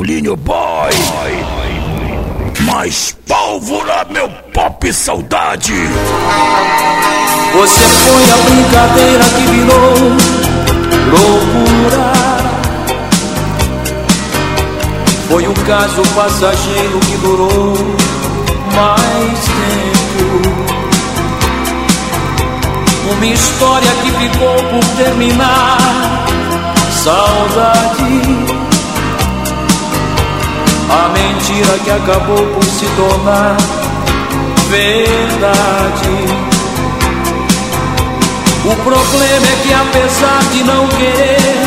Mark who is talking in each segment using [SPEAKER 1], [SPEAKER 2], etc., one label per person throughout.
[SPEAKER 1] Paulinho Boy. Mais pólvora, meu pop saudade.
[SPEAKER 2] Você foi a brincadeira que virou loucura. Foi um caso passageiro que durou mais tempo. Uma história que ficou por terminar. Saudade a mentira que acabou por se tornar verdade. O problema é que apesar de não querer,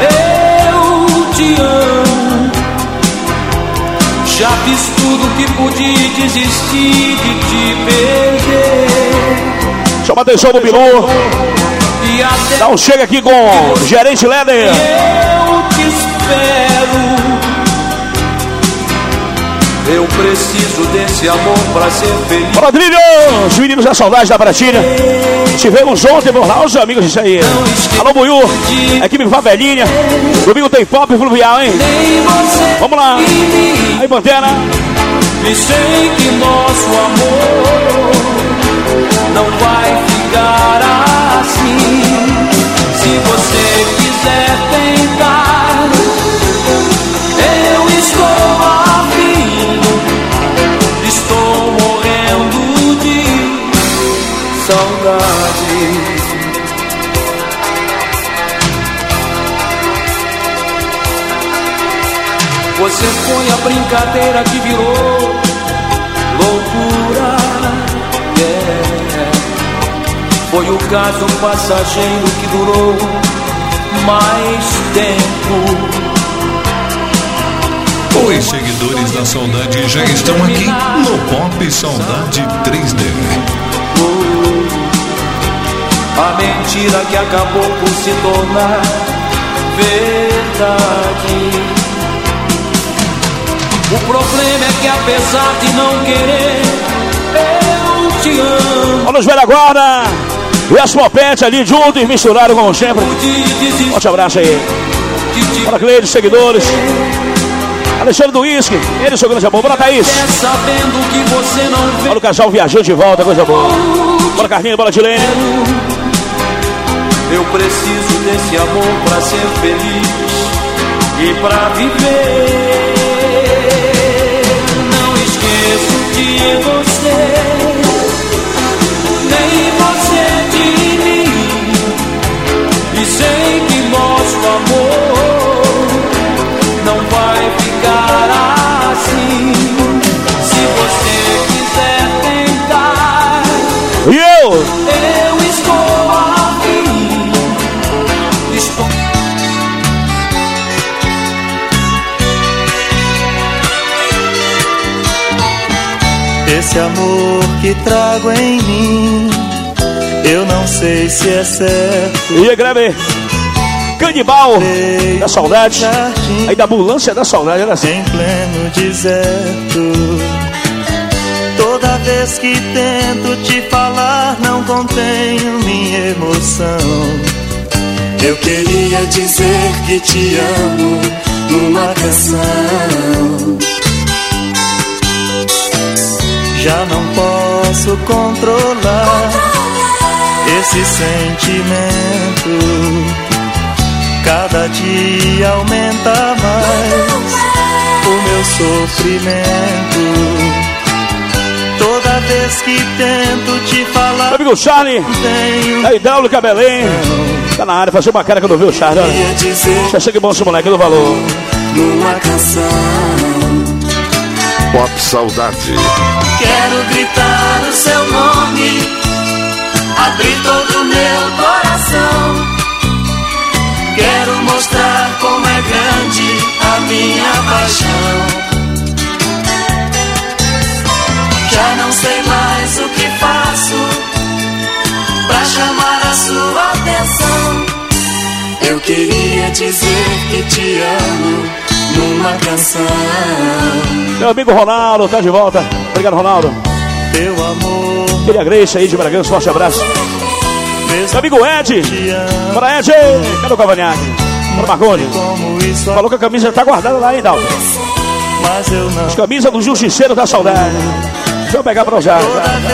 [SPEAKER 2] eu te amo. Já fiz tudo que pude desistir de te perder.
[SPEAKER 3] Chama atenção do Bilu. Dá um chega aqui com o gerente Leder.
[SPEAKER 2] Eu te espero. Eu preciso desse amor pra ser feliz.
[SPEAKER 3] Rodrigo, os meninos da saudade da Bratilha. Tivemos ontem por lá, os amigos disso aí. Alô, Buiu, equipe Favelinha. Domingo tem pop fluvial, hein? Vamos lá. Aí, Pantera.
[SPEAKER 2] E sei que nosso amor não vai ficar assim. Se você quiser tentar, eu estou afim. Saudade. Você foi a brincadeira que virou loucura. Yeah. Foi o caso passageiro que durou mais tempo.
[SPEAKER 4] Os seguidores da saudade já estão aqui no Pop Saudade 3D.
[SPEAKER 2] A mentira que acabou por se tornar verdade. O problema é que apesar de não querer, eu te amo.
[SPEAKER 3] Olha os velhos agora. E as popetes ali juntos e misturaram como sempre. Forte abraço aí. Olha Cleide, seguidores. Alexandre do Whisky, ele seu grande amor. Bora, Thaís. Olha o casal viajando de volta, coisa boa. Bora, Carlinhos, bora, Tilene.
[SPEAKER 2] Eu preciso desse amor pra ser feliz e pra viver. Não esqueço de você,
[SPEAKER 5] Esse amor que trago em mim, eu não sei se é certo.
[SPEAKER 3] E aí, Grebe? Canibal da saudade.
[SPEAKER 5] Jardim
[SPEAKER 3] Aí da ambulância da saudade, era assim.
[SPEAKER 5] em pleno deserto. Toda vez que tento te falar, não contenho minha emoção. Eu queria dizer que te amo numa canção. Já não posso controlar esse sentimento. Cada dia aumenta mais o meu sofrimento. Toda vez que tento te falar,
[SPEAKER 3] Meu amigo Charlie, da Hidráulica Belém. Tá na área, fazer uma cara que eu não vi o Charlie. Já chega bom esse moleque do valor.
[SPEAKER 5] numa canção.
[SPEAKER 1] Pop Saudade.
[SPEAKER 5] Quero gritar o seu nome, abrir todo o meu coração. Quero mostrar como é grande a minha paixão. Já não sei mais o que faço pra chamar a sua atenção. Eu queria dizer que te amo numa canção.
[SPEAKER 3] Meu amigo Ronaldo, tá de volta. Obrigado, Ronaldo.
[SPEAKER 5] Teu amor,
[SPEAKER 3] Queria Grace aí de Bragança, forte abraço. Meu amigo Ed. Bora, Ed. Cadê o Cavanhaque? Bora, Marconi. Falou que a camisa tá guardada lá, hein, Dalton?
[SPEAKER 6] Mas eu não.
[SPEAKER 3] As camisas do Justiceiro da Saudade. Deixa eu pegar pra usar.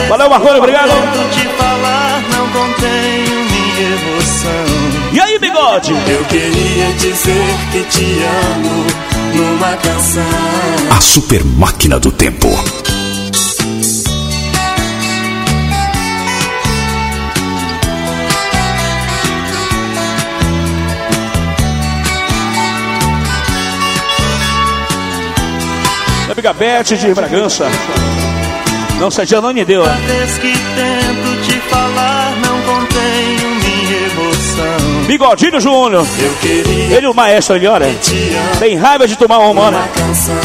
[SPEAKER 3] Valeu, Marconi, obrigado.
[SPEAKER 6] Te falar, não contenho minha emoção.
[SPEAKER 3] E aí, bigode?
[SPEAKER 5] Eu queria dizer que te amo numa canção.
[SPEAKER 1] A super máquina do tempo.
[SPEAKER 3] Amiga Beth de Bragança. Não, Santinha não me deu.
[SPEAKER 6] Vez que tento te falar,
[SPEAKER 3] Bigodinho Júnior. Ele, o maestro, ele, olha. Tem raiva de tomar.
[SPEAKER 5] Uma canção.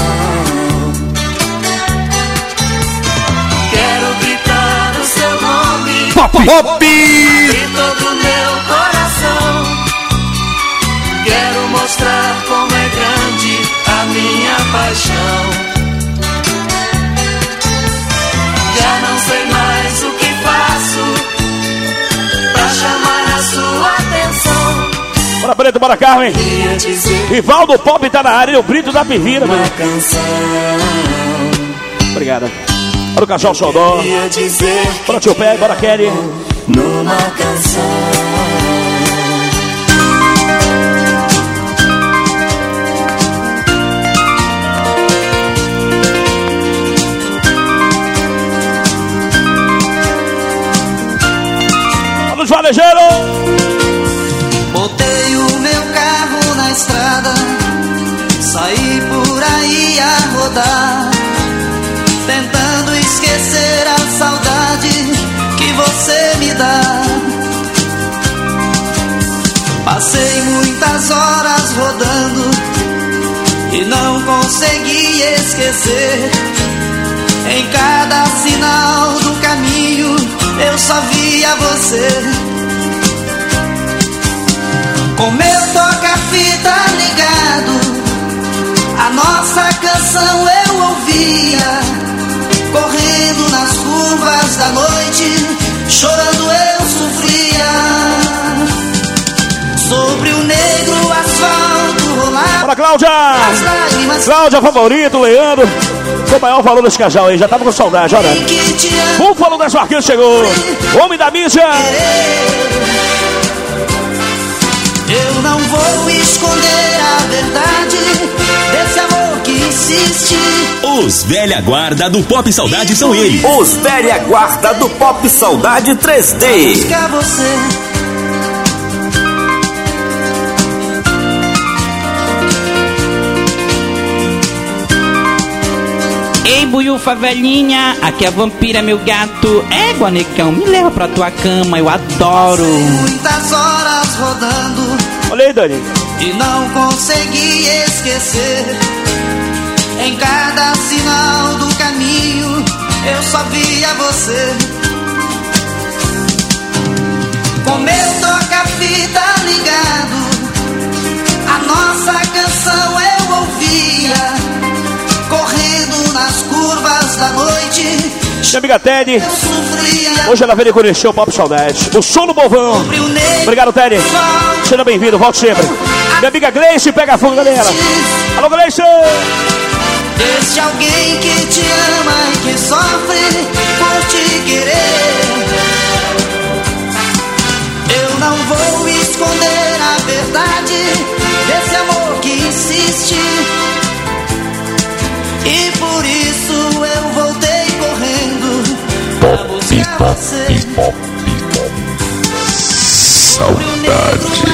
[SPEAKER 5] Quero gritar o seu nome
[SPEAKER 1] Pop! Pop!
[SPEAKER 3] Preto, bora, Carmen. Rivaldo Pop tá na área, o grito da Pivira,
[SPEAKER 5] uma
[SPEAKER 3] mano.
[SPEAKER 5] canção.
[SPEAKER 3] Obrigado. Bora o Cachorro Xodó. Bora, tio Pé, bora, Kelly.
[SPEAKER 5] numa canção.
[SPEAKER 3] Valejeiros.
[SPEAKER 7] Esquecer. Em cada sinal do caminho eu só via você. Com meu toca-fita ligado, a nossa canção eu ouvia. Correndo nas curvas da noite, chorando eu sofria.
[SPEAKER 3] Cláudia.
[SPEAKER 7] as lágrimas
[SPEAKER 3] Cláudia, favorito, Leandro. O maior valor desse casal aí, já tava com saudade, olha.
[SPEAKER 7] amo.
[SPEAKER 3] Búfalo das Marquinhas chegou. Homem da mídia.
[SPEAKER 7] Eu não vou esconder a verdade desse amor que insiste.
[SPEAKER 8] Os velha guarda do Pop Saudade são eles.
[SPEAKER 9] Os velha guarda do Pop Saudade 3D.
[SPEAKER 7] Buscar você.
[SPEAKER 10] Ei, buiufa velhinha, aqui é a vampira, meu gato. Égua, negão, me leva pra tua cama, eu adoro.
[SPEAKER 7] Muitas horas rodando
[SPEAKER 3] Olha aí, Dani.
[SPEAKER 7] e não consegui esquecer. Em cada sinal do caminho eu só via você. Com meu toca-fita ligado, a nossa da noite,
[SPEAKER 3] Minha amiga Teddy. Hoje ela veio conhecer o Pop Saudade. O som do povão.
[SPEAKER 7] Sobre o negro
[SPEAKER 3] Obrigado, Teddy. Seja bem-vindo, volte sempre. Minha amiga Gleice, pega fogo, galera. Alô, Gleice.
[SPEAKER 7] Esse alguém que te ama e que sofre por te querer. Eu não vou esconder a verdade desse amor que insiste. Isso eu voltei correndo pra buscar você. Sobre o negro asfalto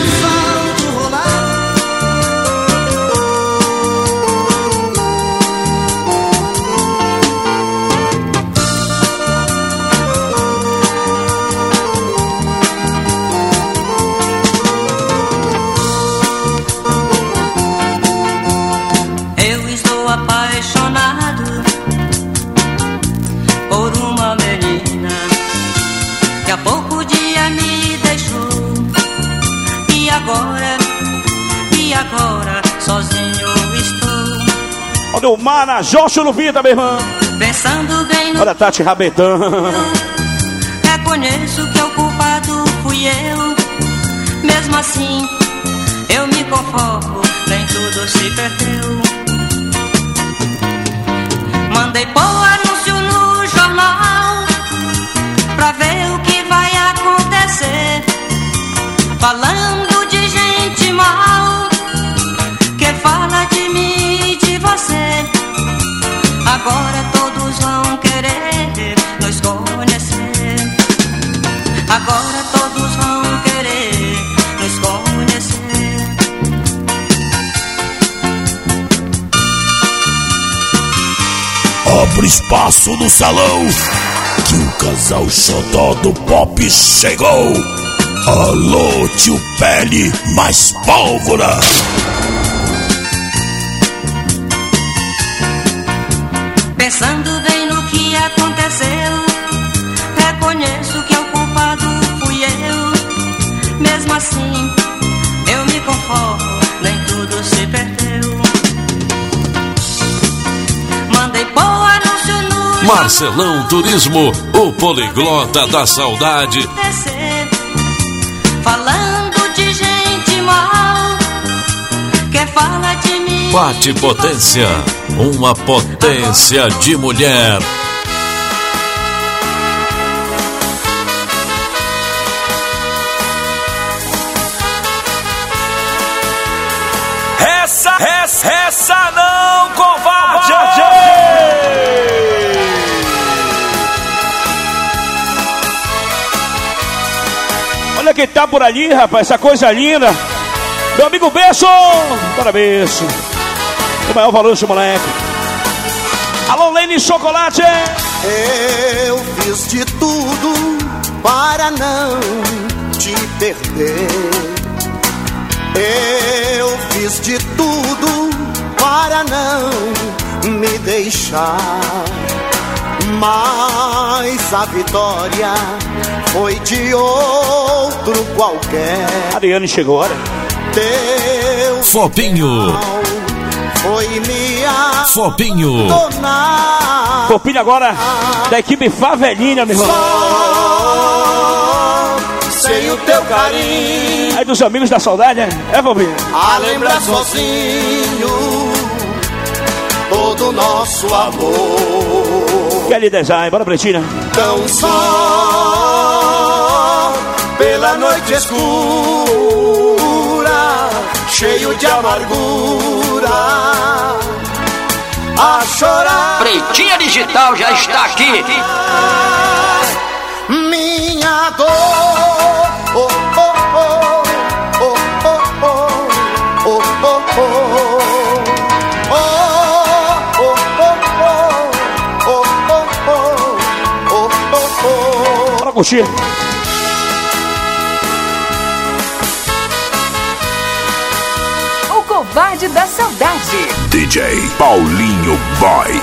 [SPEAKER 3] Olha o Marajó Lupita, meu irmão.
[SPEAKER 5] Pensando bem no
[SPEAKER 3] Olha Tati Rabetão.
[SPEAKER 5] Reconheço que o culpado fui eu. Mesmo assim, eu me
[SPEAKER 11] conformo, nem tudo se perdeu. Mandei pôr anúncio no jornal pra ver o que vai acontecer. Falando Agora todos vão querer nos conhecer. Agora todos vão querer nos conhecer.
[SPEAKER 1] Abre espaço no salão que o casal xodó do pop chegou. Alô, tio Pele, mais pólvora.
[SPEAKER 11] Pensando bem no que aconteceu, reconheço que o culpado fui eu. Mesmo assim, eu me conformo, nem tudo se perdeu. Mandei pôr anúncio no
[SPEAKER 12] Marcelão Turismo, o poliglota da saudade.
[SPEAKER 11] falando
[SPEAKER 12] Bate Potência, uma potência de mulher.
[SPEAKER 3] Essa, essa, essa não, covarde! Olha quem tá por ali, rapaz, essa coisa linda. Meu amigo Beijo! Parabéns. O maior valor desse moleque. Alô, Lene Chocolate!
[SPEAKER 4] Eu fiz de tudo para não te perder. Eu fiz de tudo para não me deixar. Mas a vitória foi de outro qualquer.
[SPEAKER 3] Ariane chegou, olha.
[SPEAKER 4] Teu
[SPEAKER 12] Fopinho,
[SPEAKER 4] foi minha
[SPEAKER 12] Fopinho,
[SPEAKER 4] dona.
[SPEAKER 3] Copinho agora da equipe Favelinha, meu irmão.
[SPEAKER 4] Sem o teu carinho,
[SPEAKER 3] Aí dos amigos da saudade, né? É, Fopinho?
[SPEAKER 4] a lembrar sozinho todo o nosso amor.
[SPEAKER 3] Kelly Design, bora Pretina.
[SPEAKER 4] Tão só pela noite escura, cheio de amargura, a chorar.
[SPEAKER 13] Pretinha Digital já está aqui.
[SPEAKER 4] Minha dor, oh, oh, oh, oh, oh, oh, oh, oh, oh. Oh, oh, oh, oh, oh, oh, oh, oh, oh.
[SPEAKER 3] Bora curtir.
[SPEAKER 14] Da saudade.
[SPEAKER 1] DJ Paulinho Boy.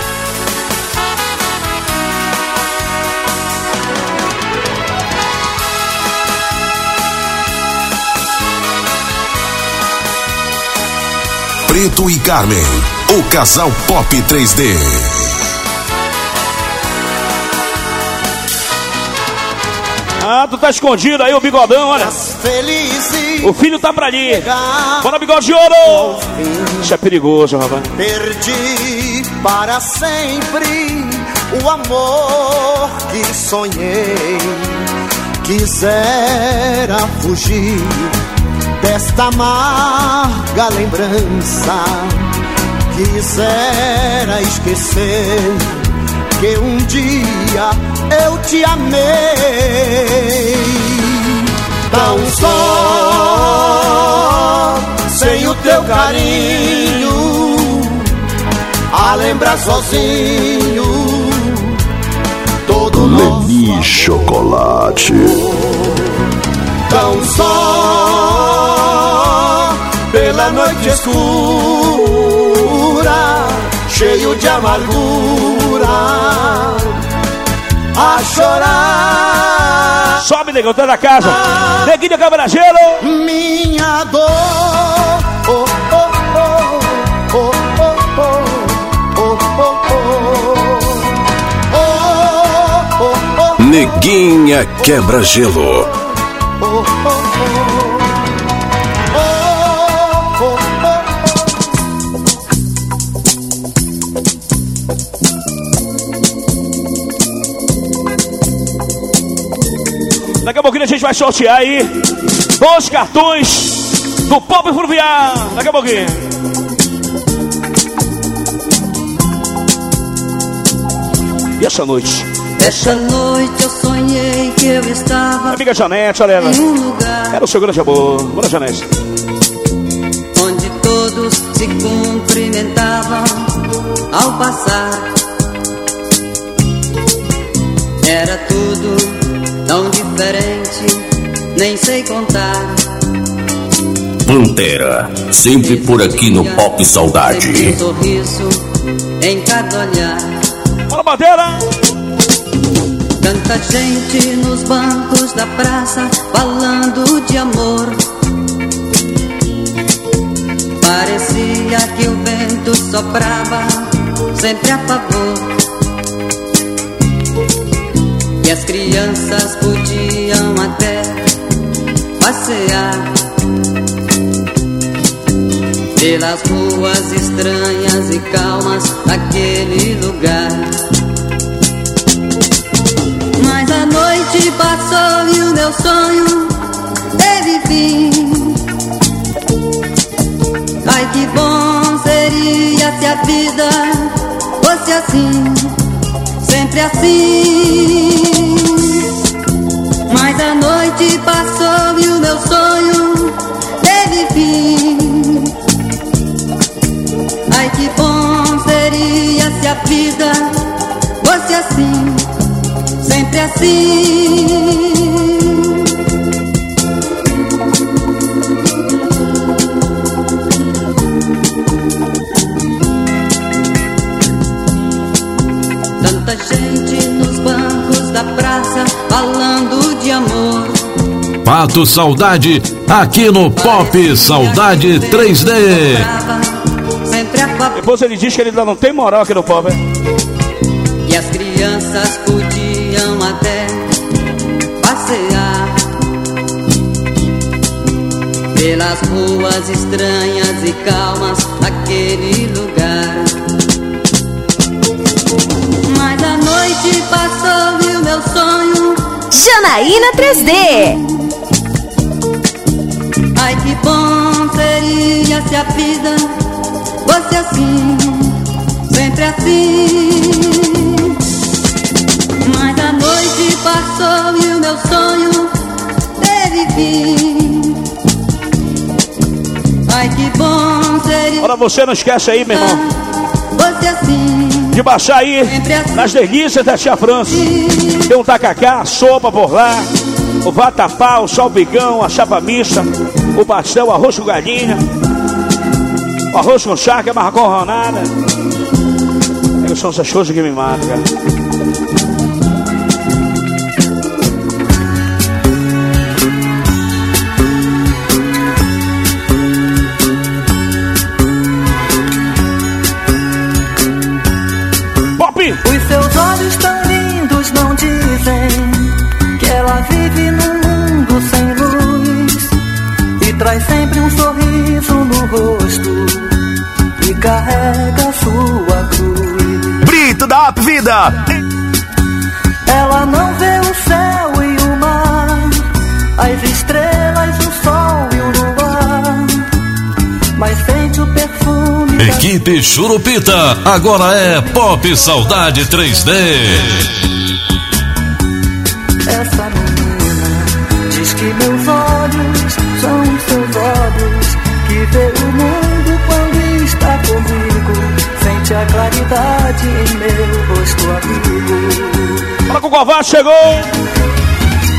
[SPEAKER 1] Preto e Carmen, o casal pop 3D.
[SPEAKER 3] Ah, tu tá escondido aí, o bigodão, olha.
[SPEAKER 4] Feliz
[SPEAKER 3] O filho tá pra ali. Bora, bigode de ouro! Isso é perigoso, rapaz.
[SPEAKER 4] Perdi para sempre o amor que sonhei. Quisera fugir desta amarga lembrança. Quisera esquecer que um dia eu te amei. Tão só sem o teu carinho, a lembrar sozinho todo
[SPEAKER 1] Leni Chocolate.
[SPEAKER 4] tão só pela noite escura, cheio de amargura, a chorar.
[SPEAKER 3] Sobe, negão, tá da casa. Neguinho Cabragelo.
[SPEAKER 4] Minha dor, oh, oh, oh, oh, oh, oh, oh, oh, oh, oh,
[SPEAKER 1] Neguinha Quebra-Gelo.
[SPEAKER 4] oh, oh, oh, oh,
[SPEAKER 3] vai sortear aí dois cartões do Pop Fluvial. Daqui a pouquinho. E essa noite?
[SPEAKER 15] Essa noite eu sonhei que eu estava.
[SPEAKER 3] Amiga Janete, olha ela.
[SPEAKER 15] Em um lugar.
[SPEAKER 3] Era o seu grande amor. Bora, Janete.
[SPEAKER 15] Onde todos se cumprimentavam ao passar. Era tudo tão diferente, nem sei contar.
[SPEAKER 1] Pantera, sempre por aqui no Pop Saudade.
[SPEAKER 15] Um sorriso em cada olhar.
[SPEAKER 3] Fala, Bandeira!
[SPEAKER 15] Tanta gente nos bancos da praça falando de amor. Parecia que o vento soprava sempre a favor. E as crianças podiam até passear pelas ruas estranhas e calmas daquele lugar. Mas a noite passou e o meu sonho teve fim. Ai que bom seria se a vida fosse assim, sempre assim. Noite passou e o meu sonho teve fim. Ai que bom seria se a vida fosse assim, sempre assim. Tanta gente nos bancos da praça falando de amor.
[SPEAKER 12] Pato Saudade, aqui no Pop Saudade 3D.
[SPEAKER 15] Sempre a favor.
[SPEAKER 3] Depois ele diz que ele ainda não tem moral aqui no Pop. hein?
[SPEAKER 15] E as crianças podiam até passear pelas ruas estranhas e calmas daquele lugar. Mas a noite passou e o meu sonho.
[SPEAKER 16] Janaína 3D.
[SPEAKER 15] Se a vida fosse assim, sempre assim. Mas a noite passou e o meu sonho teve fim. Ai que bom seria
[SPEAKER 3] Ora, você não esquece aí, meu irmão,
[SPEAKER 15] assim,
[SPEAKER 3] de baixar aí nas delícias da Tia França. Tem um tacacá, sopa por lá, o vatapá, o salpicão, a chapa mista, o pastel, o arroz com galinha, arroz com charque, a macarronada. É, São essas coisas que me matam, cara.
[SPEAKER 6] Os seus olhos tão Ela não vê o céu e o mar, as estrelas, o sol e o luar, mas sente o perfume
[SPEAKER 12] Equipe Churupita, agora é Pop Saudade 3D.
[SPEAKER 6] Essa menina diz que meus olhos são seus olhos que vê o mundo quando está comigo. Sente a claridade em meu rosto amigo.
[SPEAKER 3] Fala com o Covarde, chegou!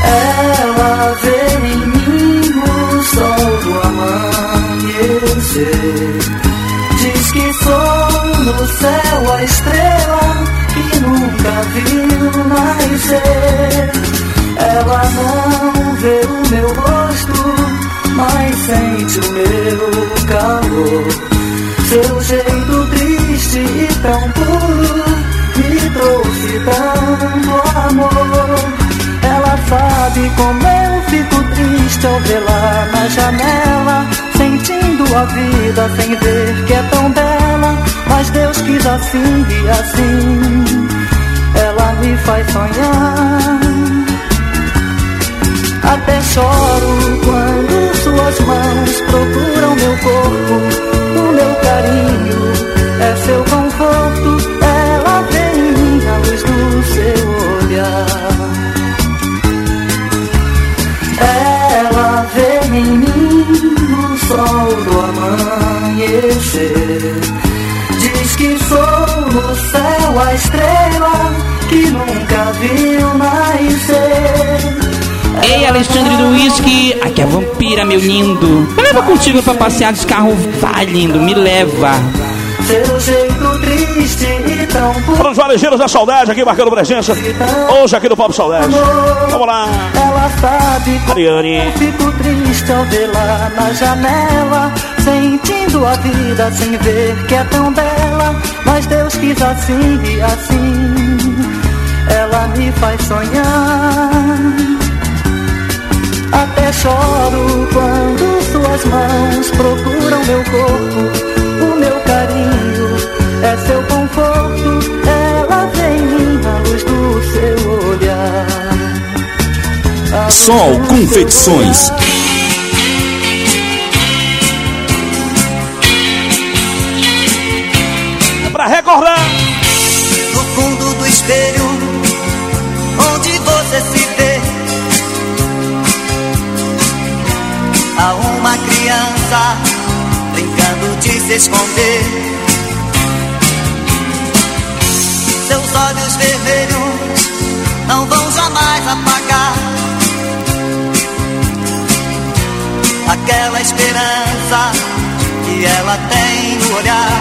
[SPEAKER 6] Ela vê em mim o sol do amanhecer. Diz que sou no céu a estrela que nunca viu nascer. Ela não vê o meu rosto, mas sente o meu calor. Seu jeito triste e tão puro tanto amor. Ela sabe como eu fico triste ao vê-la na janela, sentindo a vida sem ver que é tão bela. Mas Deus quis assim e assim, ela me faz sonhar. Até choro quando suas mãos procuram meu corpo, o meu carinho é seu conforto. Seu olhar. Ela vê em mim o sol do amanhecer. Diz que sou no céu a estrela que nunca viu nascer.
[SPEAKER 10] Ei, Alexandre do Whisky, aqui é a vampira, meu lindo. Me leva contigo pra passear de carro, vai lindo, me leva.
[SPEAKER 6] Seu jeito triste e tão
[SPEAKER 3] Para os varejeiros da saudade aqui marcando presença. Hoje aqui no Pop Saudade. Vamos lá.
[SPEAKER 6] Ela sabe
[SPEAKER 3] Ariane.
[SPEAKER 6] eu fico triste ao vê-la na janela, sentindo a vida sem ver que é tão bela. Mas Deus quis assim e assim, ela me faz sonhar. Até choro quando suas mãos procuram meu corpo, é seu conforto. Ela vem à luz do seu olhar.
[SPEAKER 8] Sol Confecções.
[SPEAKER 6] olhar.
[SPEAKER 3] É pra recordar.
[SPEAKER 17] No fundo do espelho, onde você se vê, há uma criança brincando de se esconder. Vermelhos não vão jamais apagar aquela esperança que ela tem no olhar.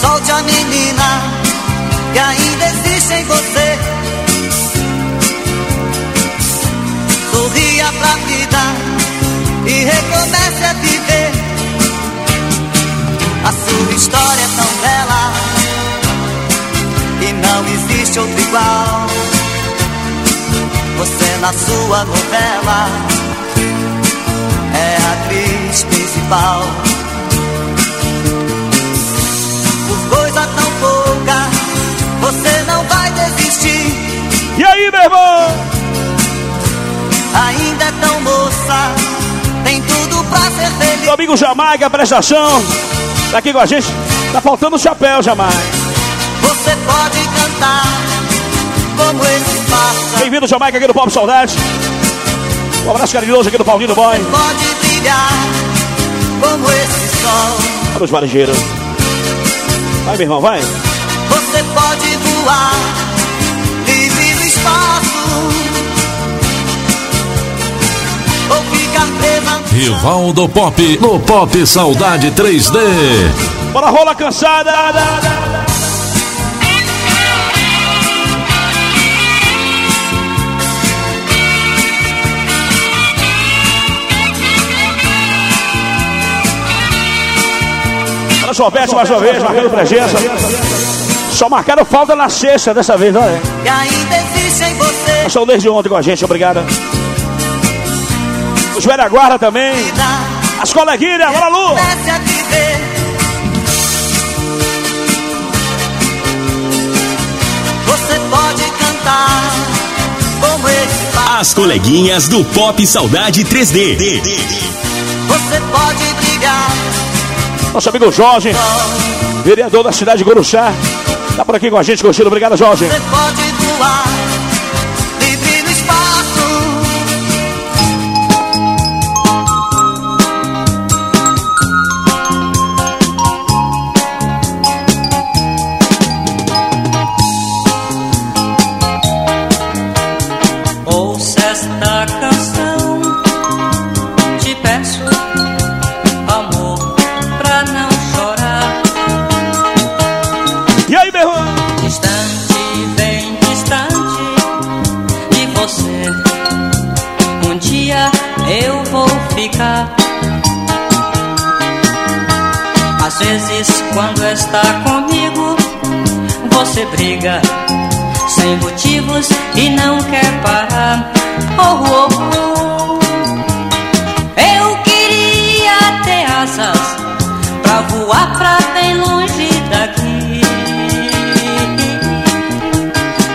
[SPEAKER 17] Solte a menina que ainda existe em você. Sorria pra vida e recomece a viver. A sua história é tão bela e não existe outro igual. Você na sua novela é a atriz principal. Por coisa tão pouca, você não vai desistir.
[SPEAKER 3] E aí, meu irmão?
[SPEAKER 17] Ainda é tão moça, pra ser feliz.
[SPEAKER 3] Amigo Jamaica, prestação. Tá aqui com a gente. Tá faltando o chapéu, Jamaica.
[SPEAKER 17] Você pode cantar como esse pássaro.
[SPEAKER 3] Bem-vindo, Jamaica, aqui no Pop Saudade. Um abraço carinhoso aqui do Paulinho Boy.
[SPEAKER 17] Pode brilhar como esse sol.
[SPEAKER 3] Para os varejeiros. Vai, meu irmão, vai.
[SPEAKER 17] Você pode voar livre no espaço. Presa
[SPEAKER 12] Rival do Pop, no Pop Saudade 3D.
[SPEAKER 3] Bora rola cansada. Olha só, Bete mais uma vez, marcando presença. Só marcaram falta na sexta dessa vez, olha.
[SPEAKER 17] que ainda existe em você.
[SPEAKER 3] Estão desde ontem com a gente, obrigado. Os velha guarda também. As coleguinhas, bora Lu.
[SPEAKER 17] Comece a viver. Você pode cantar como esse pássaro.
[SPEAKER 8] As coleguinhas do Pop Saudade 3D.
[SPEAKER 17] Você pode brilhar
[SPEAKER 3] Nosso amigo Jorge, vereador da cidade de Guruxá. Tá por aqui com a gente, curtindo. Obrigado, Jorge.
[SPEAKER 17] Você pode
[SPEAKER 11] quando está comigo, você briga sem motivos e não quer parar. Oh, oh, oh. Eu queria ter asas pra voar pra bem longe daqui.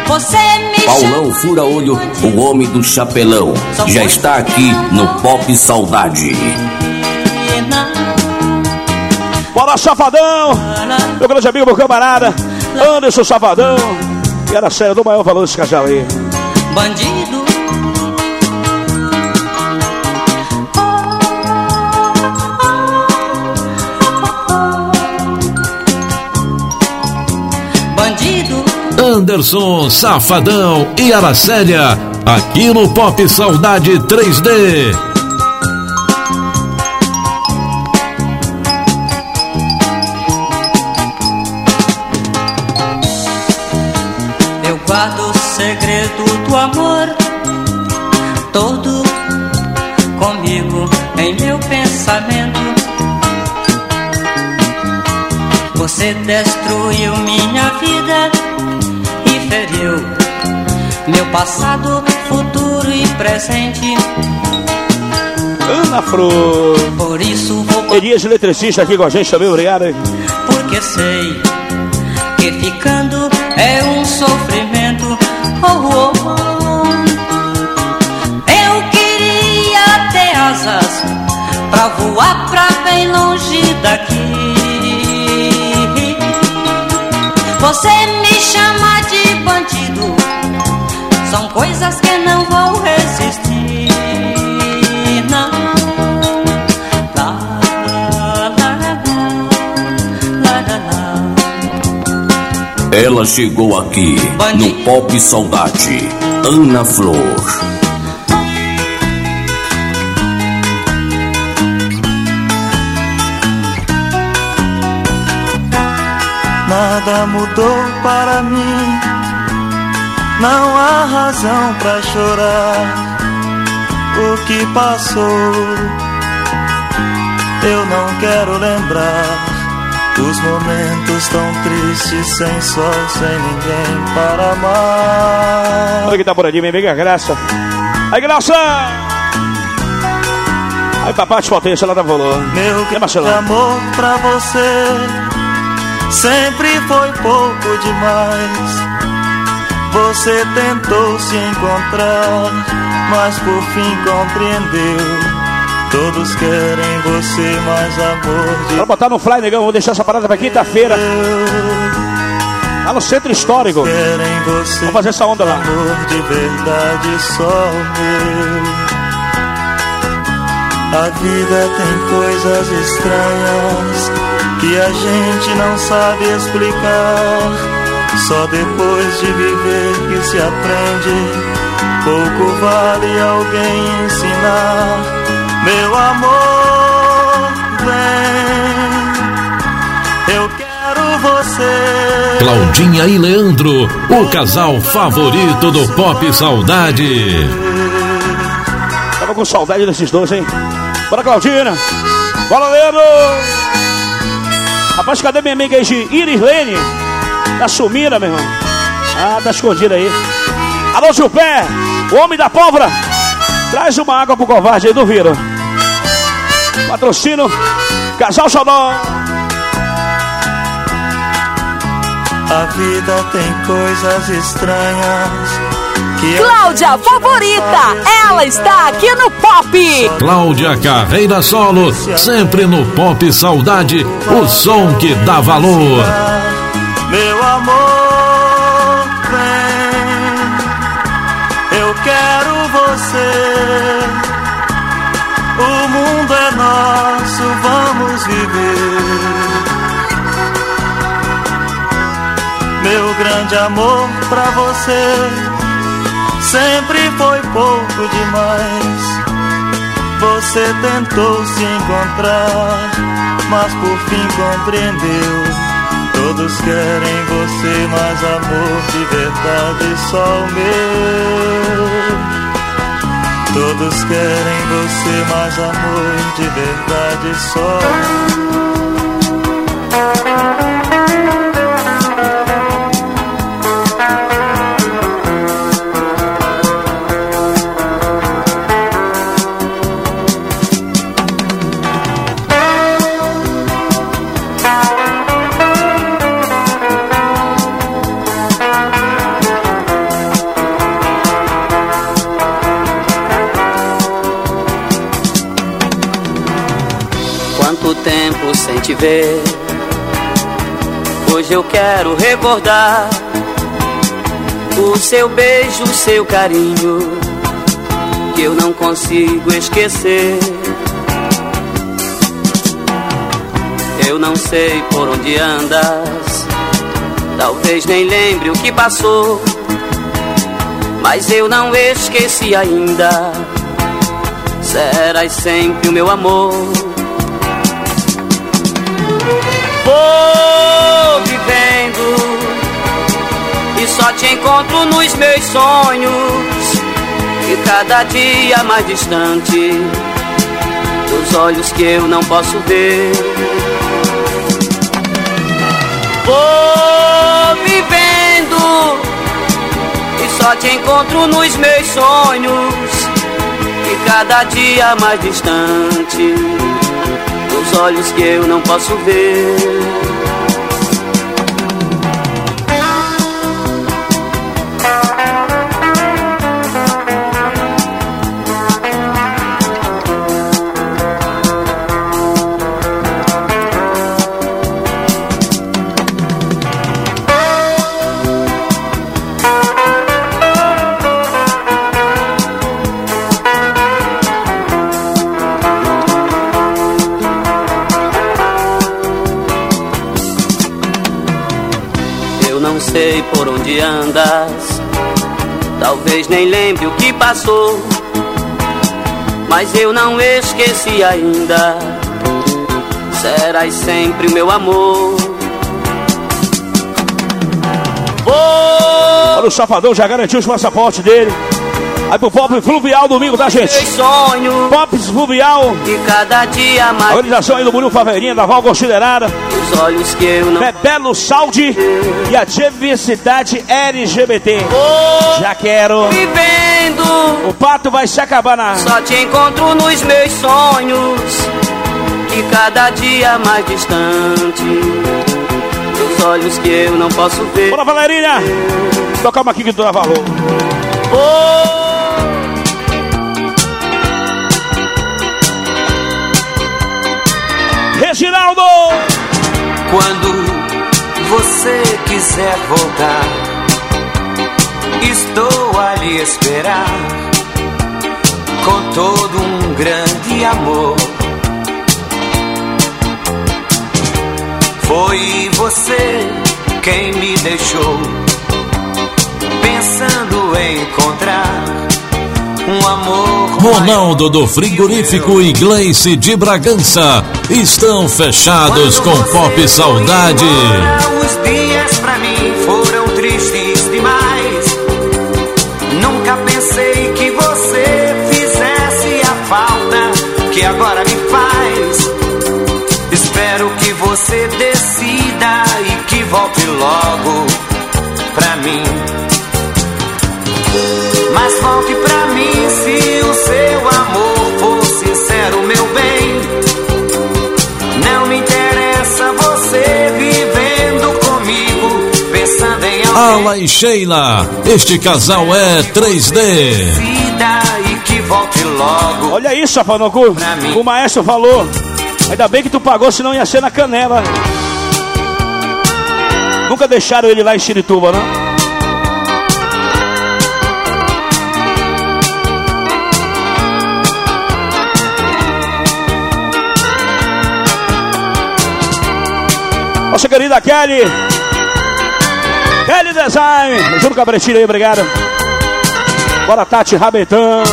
[SPEAKER 11] Você me
[SPEAKER 9] Paulão Fura-Olho, o homem do chapelão, já está aqui no Pop Saudade.
[SPEAKER 3] Bora, Safadão! Meu grande amigo, meu camarada, Anderson Safadão. E era sério do maior valor desse aí.
[SPEAKER 11] Bandido. Bandido.
[SPEAKER 12] Anderson, Safadão e Aracélia, aqui no Pop Saudade 3D.
[SPEAKER 11] Amor todo comigo em meu pensamento. Você destruiu minha vida e feriu meu passado, futuro e presente.
[SPEAKER 3] Ana Flor.
[SPEAKER 11] Por isso vou
[SPEAKER 3] Elias, eletricista aqui com a gente também, obrigado. hein?
[SPEAKER 11] porque sei que ficando é um sofrimento. Oh, oh, oh. Você me chama de bandido, são coisas que não vou resistir. Não. Lá, lá, lá, lá, lá, lá.
[SPEAKER 9] Ela chegou aqui no Pop Saudade. Ana Flor.
[SPEAKER 5] Nada mudou para mim. Não há razão para chorar. O que passou, eu não quero lembrar. Os momentos tão tristes, sem sol, sem ninguém para amar.
[SPEAKER 3] Olha que tá por ali, minha amiga Graça. Aí, Graça! Aí, papai, te potência lá da valor.
[SPEAKER 5] Meu grande amor pra você sempre foi pouco demais. Você tentou se encontrar, mas por fim compreendeu. Todos querem você, mas amor de
[SPEAKER 3] Bora botar no fly, negão. Vou deixar essa parada pra quinta-feira. Lá no centro histórico.
[SPEAKER 5] querem você.
[SPEAKER 3] Vamos fazer essa onda lá.
[SPEAKER 5] Amor de verdade só meu. A vida tem coisas estranhas que a gente não sabe explicar. Só depois de viver que se aprende. Pouco vale alguém ensinar. Meu amor, vem. Eu quero você.
[SPEAKER 12] Claudinha e Leandro, o casal favorito do Pop Saudade.
[SPEAKER 3] Tava com saudade desses dois, hein? Bora, Claudina! Bora, Leandro! Rapaz, cadê minha amiga aí de Iris Lene? Tá sumida, meu irmão. Ah, tá escondida aí. Alô, Gilpé! O homem da pólvora! Traz uma água pro covarde aí do Vira. Patrocínio Casal Xodó.
[SPEAKER 5] A vida tem coisas estranhas
[SPEAKER 16] Cláudia favorita, ela está aqui no Pop.
[SPEAKER 12] Cláudia Carreira Solo, sempre no Pop Saudade, o som que dá valor.
[SPEAKER 5] Meu amor, vem. Eu quero você. O mundo é nosso, vamos viver. Meu grande amor pra você sempre foi pouco demais. Você tentou se encontrar, mas por fim compreendeu. Todos querem você, mas amor de verdade só o meu. Todos querem você, mas amor de verdade só
[SPEAKER 18] te ver. Hoje eu quero recordar o seu beijo, o seu carinho, que eu não consigo esquecer. Eu não sei por onde andas, talvez nem lembre o que passou, mas eu não esqueci ainda. Serás sempre o meu amor. Vou vivendo. E só te encontro nos meus sonhos, e cada dia mais distante dos olhos que eu não posso ver. Vou vivendo. E só te encontro nos meus sonhos, e cada dia mais distante olhos que eu não posso ver. Onde andas. Talvez nem lembre o que passou, mas eu não esqueci ainda. Serás sempre o meu amor.
[SPEAKER 3] Olha o Safadão já garantiu os passaportes dele. Aí pro Pop Fluvial domingo, tá, gente?
[SPEAKER 18] Sonho
[SPEAKER 3] Pop Fluvial.
[SPEAKER 18] E cada dia mais.
[SPEAKER 3] A organização aí do Murilo Faveirinha, da Val Considerada.
[SPEAKER 18] Os olhos que eu não.
[SPEAKER 3] Bebelo Saúde e a diversidade LGBT.
[SPEAKER 18] Oh,
[SPEAKER 3] Já quero.
[SPEAKER 18] Vivendo.
[SPEAKER 3] O pato vai se acabar na.
[SPEAKER 18] Só te encontro nos meus sonhos. E cada dia mais distante. Dos olhos que eu não posso ver.
[SPEAKER 3] Bora, Valerinha! Toca uma aqui que tu dá valor.
[SPEAKER 18] Oh.
[SPEAKER 3] Reginaldo!
[SPEAKER 19] Quando você quiser voltar, estou a lhe esperar com todo um grande amor. Foi você quem me deixou pensando em encontrar um amor.
[SPEAKER 12] Ronaldo do Frigorífico e Gleice de Bragança estão fechados com Pop Saudade.
[SPEAKER 19] Os dias pra mim foram tristes demais. Nunca pensei que você fizesse a falta que agora me faz. Espero que você decida e que volte logo Mas volte pra mim se o seu amor for sincero, meu bem. Não me interessa você vivendo comigo, pensando em alguém.
[SPEAKER 12] Ala e Sheila, este casal é 3D.
[SPEAKER 19] Decida e que volte logo.
[SPEAKER 3] Olha isso, Afanocu. O maestro falou. Ainda bem que tu pagou, senão ia ser na canela. Nunca deixaram ele lá em Chirituba, não? Nossa querida Kelly. Kelly Design. Juro Cabretilho aí, obrigado. Bora, Tati Rabetão.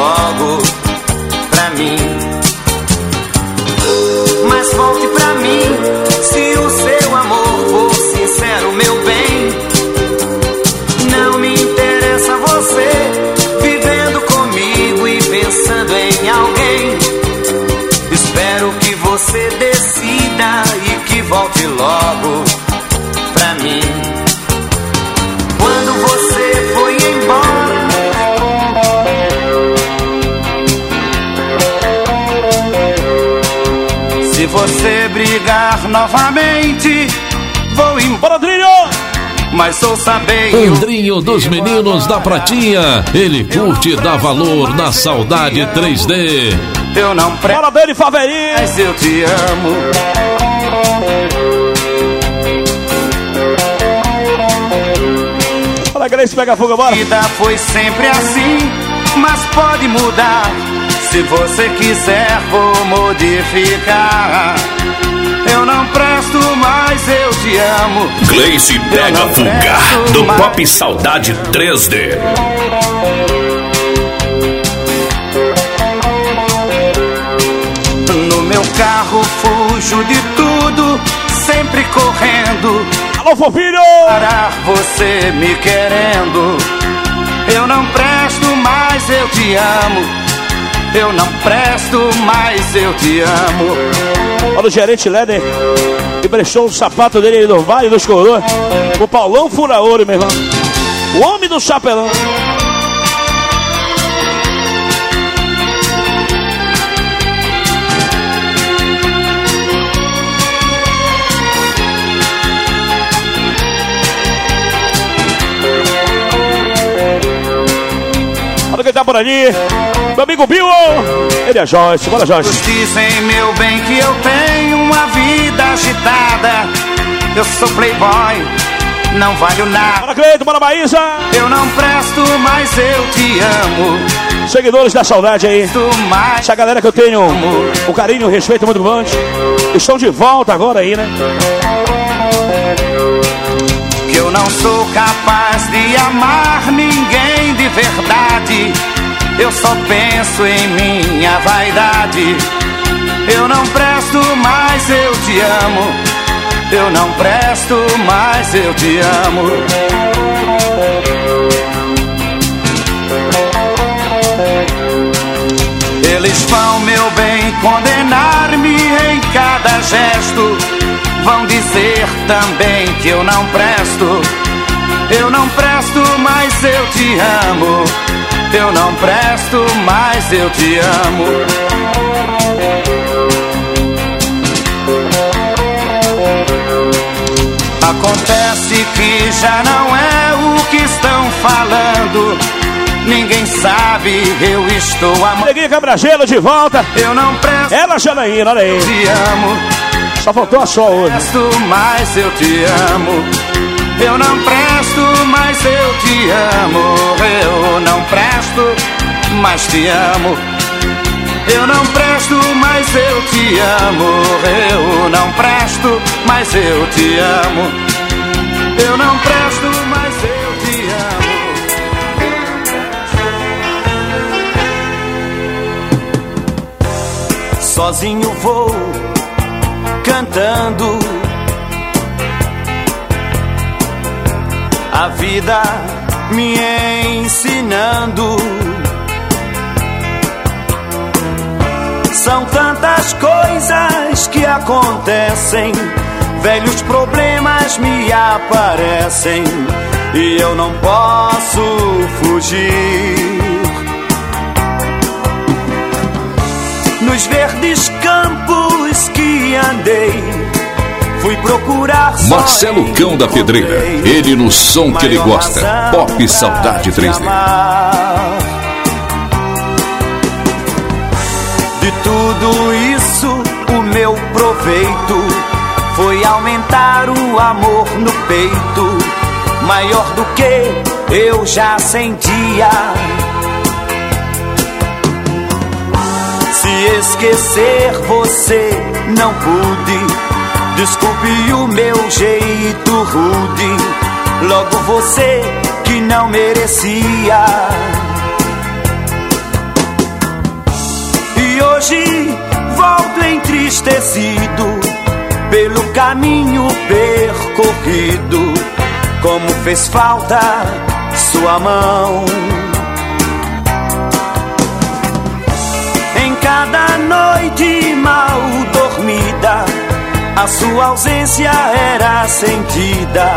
[SPEAKER 19] Logo novamente, vou embora.
[SPEAKER 3] Trilho!
[SPEAKER 19] Mas sou saber.
[SPEAKER 12] Andrinho dos Meninos da Pratinha. Ele curte dar valor na saudade 3D.
[SPEAKER 19] Eu não
[SPEAKER 3] presto. Bora dele, favelinha.
[SPEAKER 19] Mas eu te amo.
[SPEAKER 3] Fala, Grace, pega fogo, bora.
[SPEAKER 19] vida foi sempre assim, mas pode mudar. Se você quiser, vou modificar. Eu não presto mais, eu te amo.
[SPEAKER 1] Gleice pega fuga do mais. Pop Saudade 3D.
[SPEAKER 19] No meu carro fujo de tudo, sempre correndo.
[SPEAKER 3] Alô, fofinho!
[SPEAKER 19] Parar você me querendo. Eu não presto mais, eu te amo. Eu não presto mais, eu te amo.
[SPEAKER 3] Olha o gerente Leder que prestou o sapato dele no Vale dos Coroas. O Paulão Fura Ouro, meu irmão. O homem do chapelão. Olha quem tá por ali. Meu amigo Bill, ele é Joyce, bora Joyce.
[SPEAKER 19] Dizem, meu bem, que eu tenho uma vida agitada. Eu sou playboy, não valho nada.
[SPEAKER 3] Bora Cleito, bora Maísa.
[SPEAKER 19] Eu não presto, mas eu te amo.
[SPEAKER 3] Seguidores da saudade aí. Essa galera que eu tenho o carinho e o respeito muito grande. Estão de volta agora aí, né?
[SPEAKER 19] Que eu não sou capaz de amar ninguém de verdade eu só penso em minha vaidade. Eu não presto mais, eu te amo. Eu não presto mais, eu te amo. Eles vão, meu bem, condenar-me em cada gesto. Vão dizer também que eu não presto. Eu não presto, mas eu te amo. Eu não presto, mas eu te amo. Acontece que já não é o que estão falando. Ninguém sabe, eu estou amando.
[SPEAKER 3] Neguinha Quebra-Gelo de volta.
[SPEAKER 19] Eu não presto.
[SPEAKER 3] Ela, Janaína, olha aí.
[SPEAKER 19] Eu te amo.
[SPEAKER 3] Só faltou a só hoje.
[SPEAKER 19] Presto, mas eu te amo. Eu não presto, mas eu te amo. Eu não presto, mas te amo. Eu não presto, mas eu te amo. Eu não presto, mas eu te amo. Eu não presto, mas eu te amo. Sozinho vou cantando a vida me ensinando. São tantas coisas que acontecem, velhos problemas me aparecem e eu não posso fugir. Nos verdes campos que andei Fui procurar
[SPEAKER 12] Marcelo Cão da Pedreira. Ele no som que ele gosta. Pop Saudade 3D.
[SPEAKER 19] De tudo isso, o meu proveito foi aumentar o amor no peito, maior do que eu já sentia. Se esquecer você não pude Desculpe o meu jeito rude, logo você que não merecia. E hoje volto entristecido pelo caminho percorrido, como fez falta sua mão. Em cada noite mal dormida a sua ausência era sentida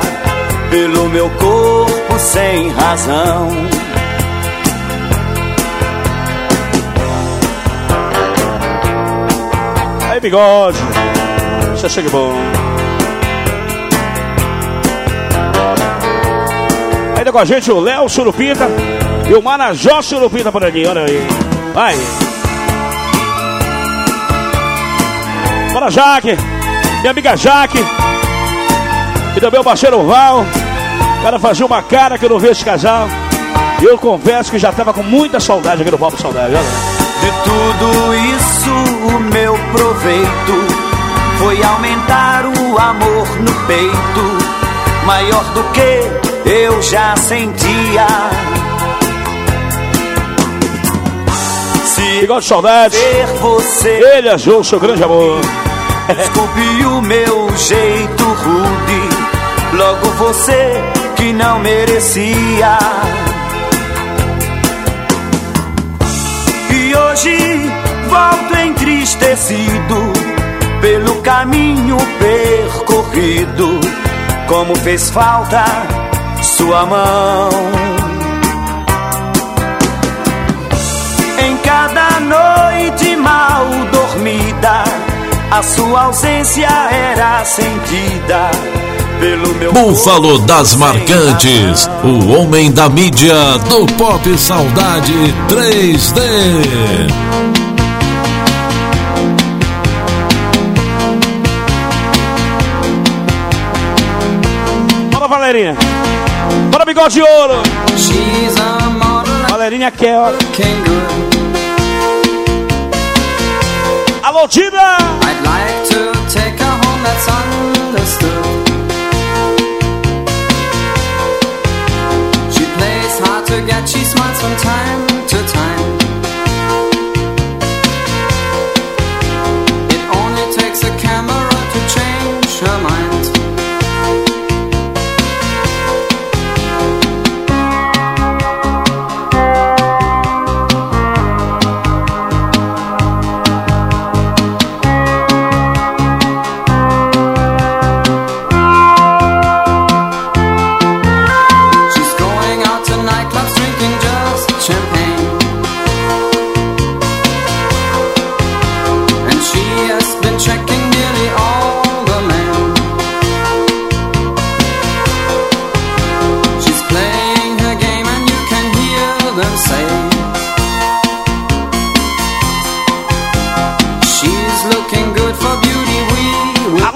[SPEAKER 19] pelo meu corpo sem razão.
[SPEAKER 3] Aí bigode. É chega bom. Ainda com a gente o Léo Surupita e o Marajó Surupita por ali, olha aí. Vai. Bora, Jaque. Minha amiga Jaque. E também o parceiro Val. O cara fazia uma cara que eu não vi esse casal. E eu confesso que já tava com muita saudade aqui no Papo Saudade, olha.
[SPEAKER 19] De tudo isso, o meu proveito foi aumentar o amor no peito, maior do que eu já sentia.
[SPEAKER 3] Se Igual de saudade, ele achou o seu grande amor.
[SPEAKER 19] Desculpe o meu jeito rude, logo você que não merecia. E hoje volto entristecido pelo caminho percorrido, como fez falta sua mão. Em cada noite mal dormida, a sua ausência era sentida. Pelo meu
[SPEAKER 12] Búfalo das Marcantes, o homem da mídia do Pop Saudade 3D.
[SPEAKER 3] Bora, Valerinha. Bora, bigode de ouro. Valerinha quer, Tina!
[SPEAKER 20] I'd like to take a home that's understood. She plays hard to get, she smiles from time to time.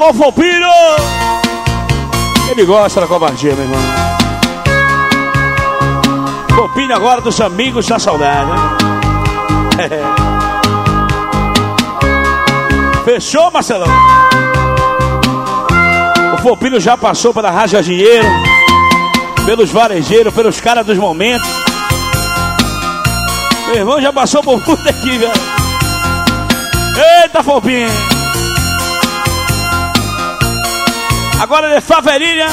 [SPEAKER 3] Alô, Fopinho! Ele gosta da covardia, meu irmão. Fopinho agora dos amigos da saudade, né? Fechou, Marcelão? O Fopinho já passou pela Raja Dinheiro, pelos varejeiros, pelos caras dos momentos. Meu irmão já passou por tudo aqui, velho. Eita, Fopinho! Agora ele é favelinha.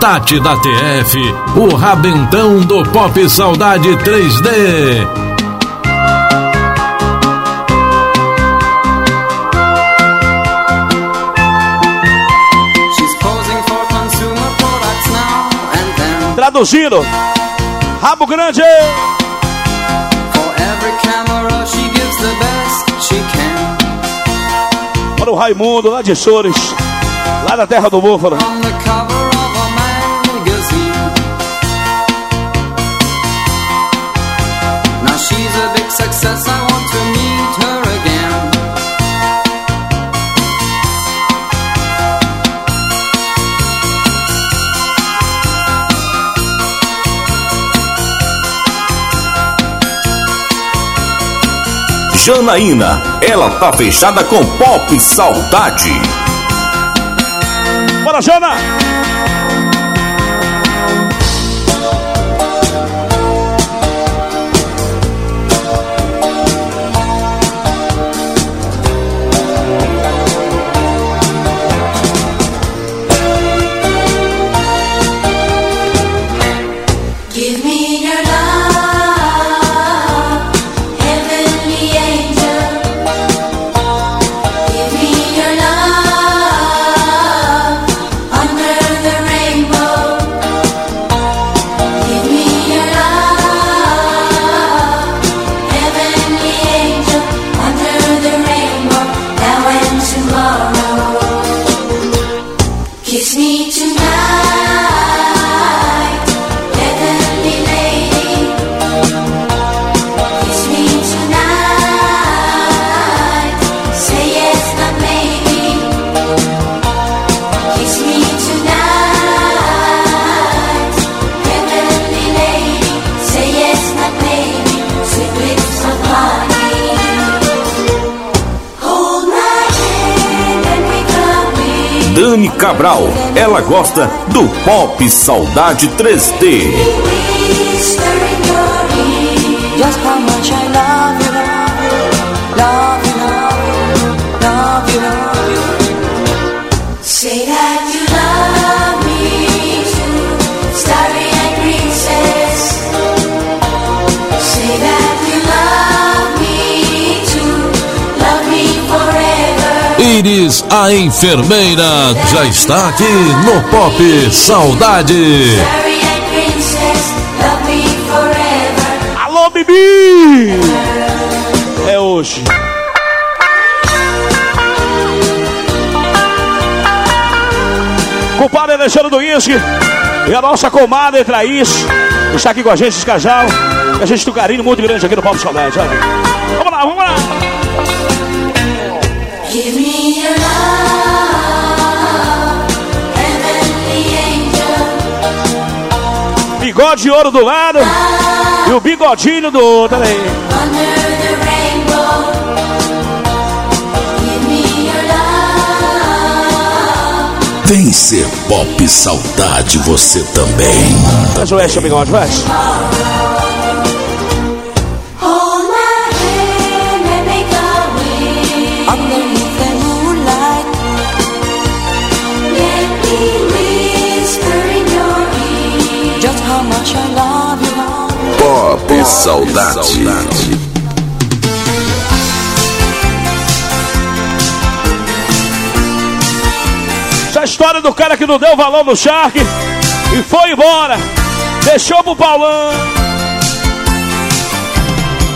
[SPEAKER 12] Tati da TF, o rabentão do Pop Saudade 3D.
[SPEAKER 3] Traduzindo. Rabo grande. Para o Raimundo, lá de Sores. Lá da terra do Búfalo.
[SPEAKER 9] Janaína, ela tá fechada com Pop Saudade.
[SPEAKER 3] Bora, Jana!
[SPEAKER 9] Dani Cabral. Ela gosta do Pop Saudade 3D. A enfermeira, já está aqui no Pop Saudade.
[SPEAKER 3] Alô, Bibi! É hoje. Compadre Alexandre do e a nossa comadre Thaís está aqui com a gente, esse casal. A gente tem um carinho muito grande aqui no Pop Saudade? Vamos lá, vamos lá! Bigode de ouro do lado e o bigodinho do outro
[SPEAKER 21] your love.
[SPEAKER 22] Vem ser pop saudade você também.
[SPEAKER 3] Faz o Oeste, bigode, faz.
[SPEAKER 9] Pop Saudade.
[SPEAKER 3] Essa história do cara que não deu valor no Shark e foi embora. Deixou pro Paulão.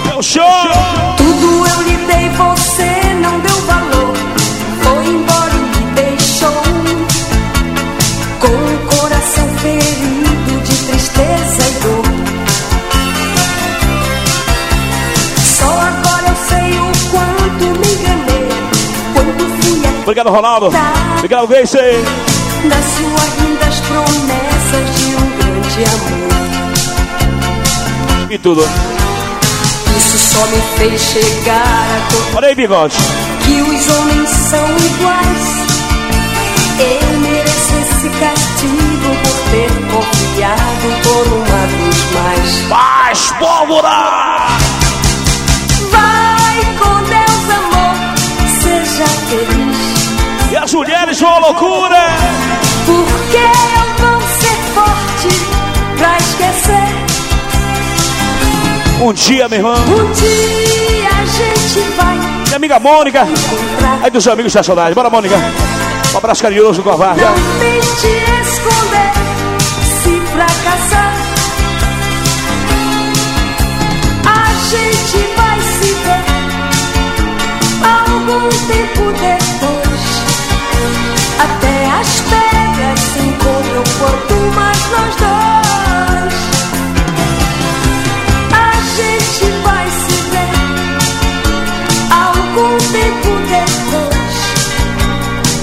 [SPEAKER 3] Deu show!
[SPEAKER 6] Tudo eu lhe dei, você
[SPEAKER 3] Obrigado, Ronaldo. Obrigado, Grace.
[SPEAKER 6] das suas lindas promessas de um grande amor.
[SPEAKER 3] E tudo.
[SPEAKER 6] Isso só me fez chegar a
[SPEAKER 3] Olha aí, bigode.
[SPEAKER 6] que os homens são iguais. Eu mereço esse castigo por ter confiado por uma vez mais.
[SPEAKER 3] Paz, pólvora! São uma loucura!
[SPEAKER 6] Porque eu vou ser forte pra esquecer.
[SPEAKER 3] Um dia, meu irmão.
[SPEAKER 6] Um dia a gente vai
[SPEAKER 3] Minha amiga Mônica. Aí dos amigos da saudade. Bora, Mônica. Um abraço carinhoso Varga.
[SPEAKER 6] Não tente esconder se fracassar. A gente vai se ver algum tempo depois. Até as pedras se encontram quanto mais nós dois. A gente vai se ver algum tempo depois.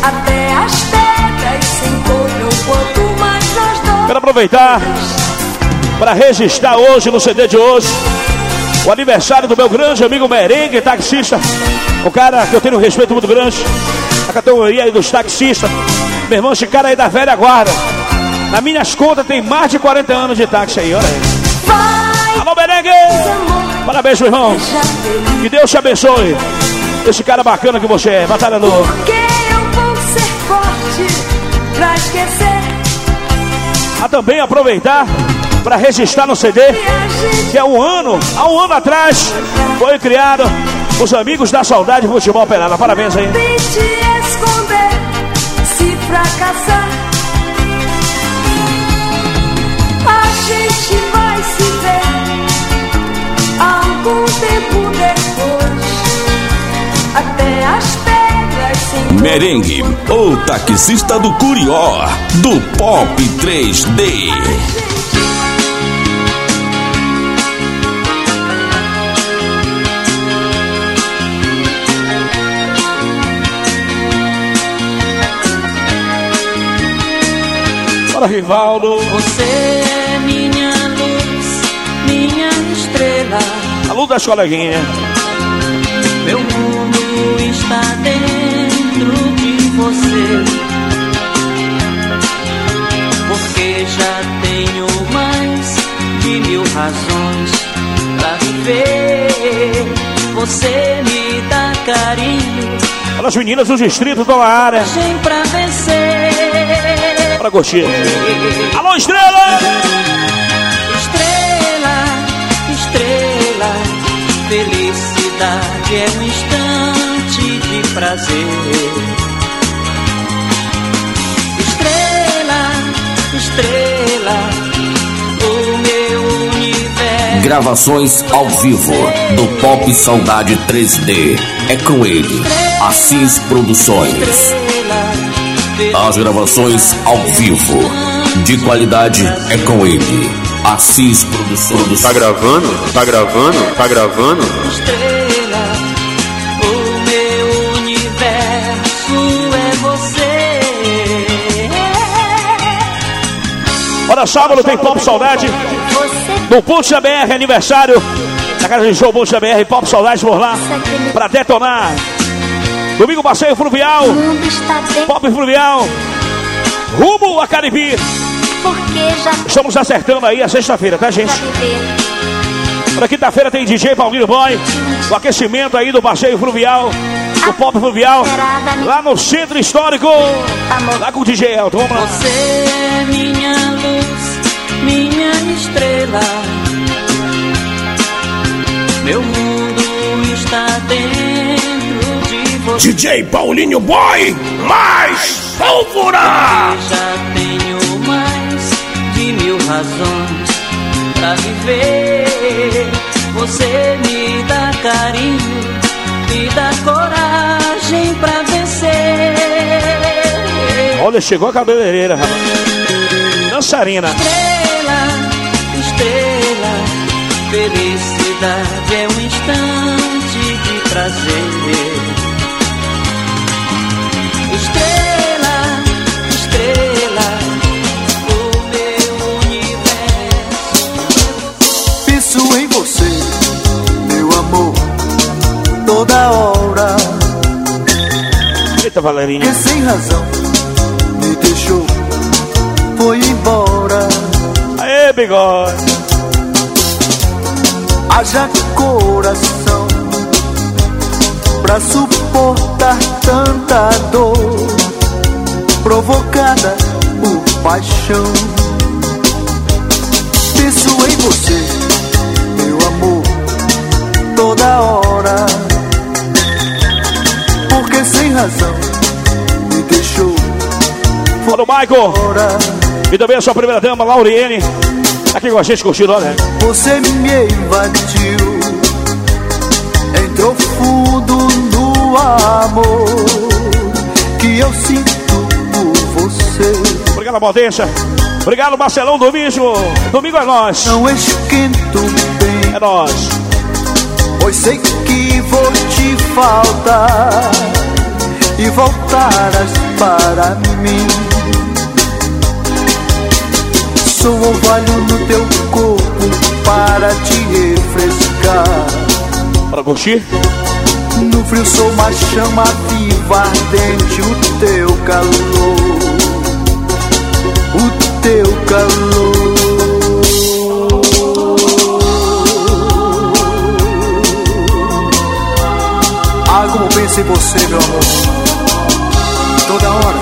[SPEAKER 6] Até as pedras se encontram quanto mais nós dois.
[SPEAKER 3] Quero aproveitar para registrar hoje, no CD de hoje, o aniversário do meu grande amigo Merengue, taxista. O cara que eu tenho um respeito muito grande. A categoria aí dos taxistas. Meu irmão, esse cara aí da velha guarda. Nas minhas contas tem mais de 40 anos de táxi aí, olha aí. Alô, Merengue! Parabéns, meu irmão. Que Deus te abençoe. Esse cara bacana que você é, batalhador.
[SPEAKER 6] Que eu vou ser forte pra esquecer.
[SPEAKER 3] A também aproveitar para registrar no CD que há um ano, há um ano atrás, foi criado os Amigos da Saudade Futebol Pelada. Parabéns aí.
[SPEAKER 6] Se fracassar. A gente vai se ver algum tempo depois. Até as pedras
[SPEAKER 9] Merengue, o taxista do Curió, do Pop 3D.
[SPEAKER 3] Para Rivaldo.
[SPEAKER 11] Você é minha luz, minha estrela.
[SPEAKER 3] A luz das coleguinhas.
[SPEAKER 11] Meu mundo está dentro de você. Porque já tenho mais de mil razões pra viver. Você me dá carinho.
[SPEAKER 3] Olha as meninas do distrito estão na área.
[SPEAKER 11] Pra vencer.
[SPEAKER 3] Para curtir. Alô, estrela!
[SPEAKER 11] Estrela, estrela, felicidade é um instante de prazer. Estrela, estrela, o meu universo.
[SPEAKER 9] Gravações ao vivo do Pop Saudade 3D. É com ele, Assis Produções. As gravações ao vivo, de qualidade, é com ele, Assis Produções.
[SPEAKER 1] Tá gravando? Tá gravando? Tá gravando?
[SPEAKER 11] Estrela, o meu universo é você.
[SPEAKER 3] Olha, sábado tem Pop Saudade. No Puxa BR, aniversário. Na casa de show Puxa BR, Pop Saudade por lá. Pra detonar. Domingo, passeio fluvial. Pop fluvial. Rumo a Caribe.
[SPEAKER 23] Porque já
[SPEAKER 3] Estamos acertando aí a sexta-feira, tá, gente? Pra quinta-feira tem DJ Paulinho Boy. O aquecimento aí do passeio fluvial. Do Pop fluvial. Lá no Centro Histórico. Lá com o DJ Elton. Vamos lá.
[SPEAKER 11] Você é minha luz, minha estrela. Meu mundo está dentro.
[SPEAKER 22] DJ Paulinho Boy, mais pólvora!
[SPEAKER 11] Eu já tenho mais de mil razões pra viver. Você me dá carinho, me dá coragem pra vencer.
[SPEAKER 3] Olha, chegou a cabeleireira, rapaz. Dançarina.
[SPEAKER 11] Estrela, estrela, felicidade é um instante de prazer.
[SPEAKER 24] Toda hora.
[SPEAKER 3] Eita, Valerinha.
[SPEAKER 24] Que sem razão me deixou, foi embora.
[SPEAKER 3] Aê, bigode.
[SPEAKER 24] Haja coração pra suportar tanta dor provocada por paixão. Penso em você, meu amor, toda hora. Razão me deixou.
[SPEAKER 3] Olha o Michael. E também a sua primeira dama, Lauriene. Aqui com a gente curtindo, olha.
[SPEAKER 24] Você me invadiu, entrou fundo no amor que eu sinto por você.
[SPEAKER 3] Obrigado, Baldencha. Obrigado, Marcelão Domingo. Domingo é nós.
[SPEAKER 24] Não esquento bem,
[SPEAKER 3] É nós.
[SPEAKER 24] pois sei que vou te faltar e voltarás para mim. Sou orvalho no teu corpo para te refrescar.
[SPEAKER 3] Para curtir?
[SPEAKER 24] No frio sou uma chama viva, ardente o teu calor. O teu calor. Ah, como penso em você, meu amor. Toda hora.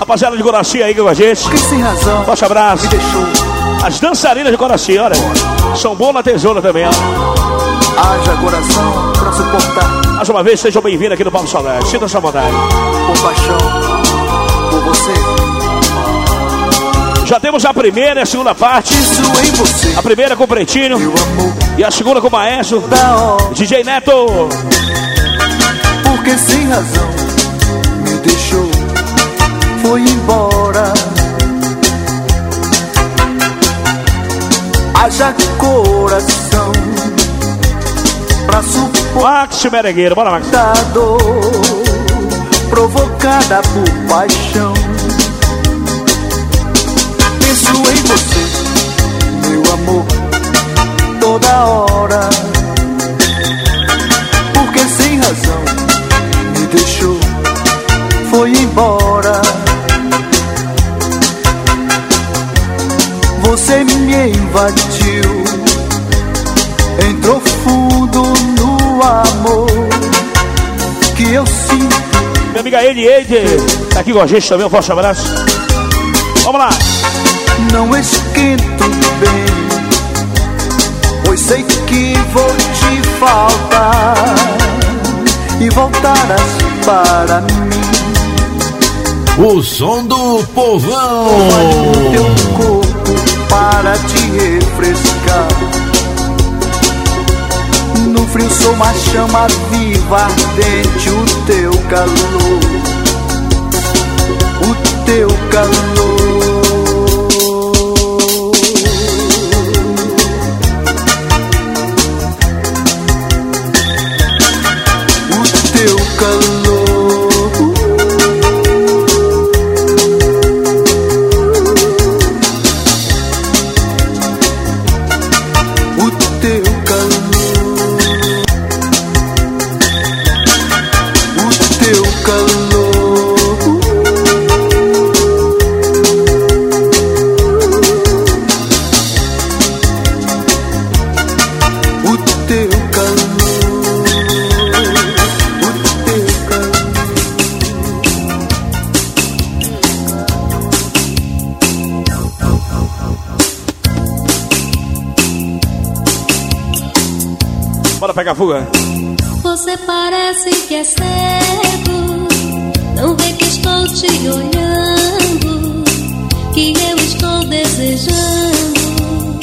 [SPEAKER 3] Rapaziada de Coraci aí com a gente.
[SPEAKER 24] Que sem razão.
[SPEAKER 3] Forte abraço.
[SPEAKER 24] Me deixou.
[SPEAKER 3] As dançarinas de Coraci, olha. São boas na tesoura também, ó.
[SPEAKER 24] Haja coração pra suportar
[SPEAKER 3] Mais uma vez, sejam bem-vindos aqui no Papo Saudade. Sinta essa vontade.
[SPEAKER 24] compaixão por você.
[SPEAKER 3] Já temos a primeira e a segunda parte.
[SPEAKER 24] Isso em você.
[SPEAKER 3] A primeira com o Pretinho. E a segunda com o Maestro.
[SPEAKER 24] da hora.
[SPEAKER 3] DJ Neto.
[SPEAKER 24] Porque sem razão me deixou, foi embora. Haja coração pra
[SPEAKER 3] Max Merengueiro. Bora, Max.
[SPEAKER 24] suportar a dor provocada por paixão. Penso em você, meu amor, toda hora. invadiu. Entrou fundo no amor que eu sinto.
[SPEAKER 3] Minha amiga Eli Eide, tá aqui com a gente também, um forte abraço. Vamos lá.
[SPEAKER 25] Não esquento bem, pois sei que vou te faltar e voltarás para mim.
[SPEAKER 12] O som do povão.
[SPEAKER 25] O teu corpo para te refrescar. No frio sou uma chama viva, ardente o teu calor. O teu calor.
[SPEAKER 3] Bora pegar a fuga.
[SPEAKER 26] Você parece que é cego, não vê que estou te olhando, que eu estou desejando